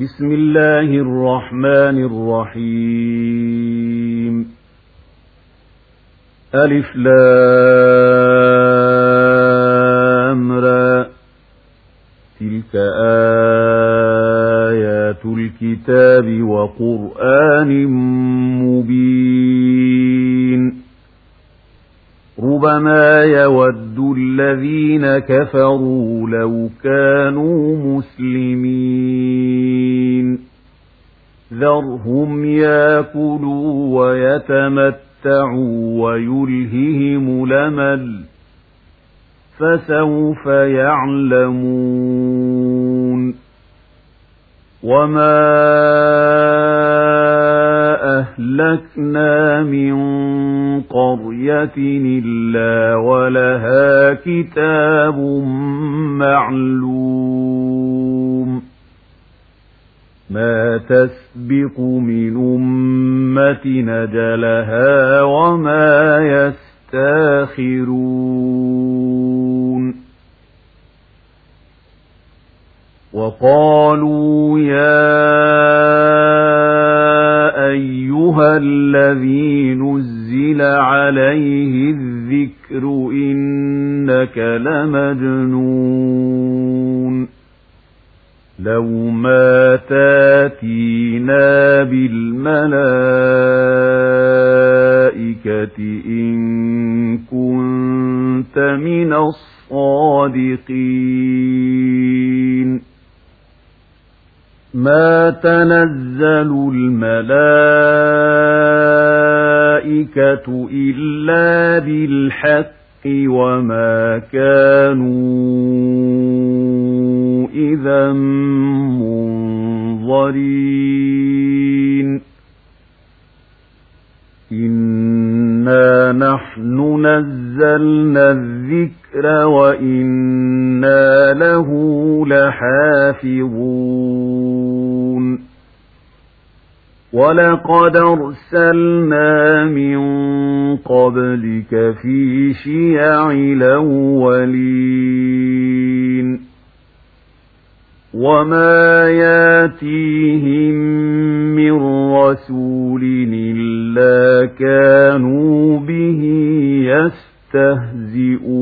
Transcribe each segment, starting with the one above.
بسم الله الرحمن الرحيم. ألف لام را. تلك آيات الكتاب وقرآن مبين. ربما يود الذين كفروا لو كانوا مسلمين ذرهم ياكلوا ويتمتعوا ويلههم لمل فسوف يعلمون وما أهلكنا من قرية إلا ولها كتاب معلوم. ما تسبق من أمة نجلها وما يستاخرون. وقالوا يا أيها الذي نزل عليه الذكر إنك لمجنون. لو ما تاتينا بالملائكة إن كنت من الصادقين. ما تنزل الملائكة إلا بالحق وما كانوا إذا منظرين إنا نحن نزلنا الذكر وإنا له لحافظون ولقد أرسلنا من قبلك في شيع الأولين وما ياتيهم من رسول إلا كانوا به يستهزئون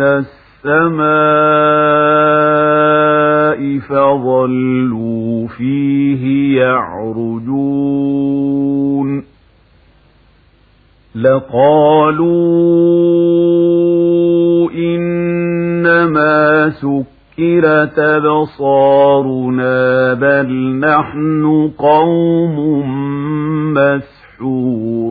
من السماء فظلوا فيه يعرجون لقالوا إنما سكرت أبصارنا بل نحن قوم مسحورون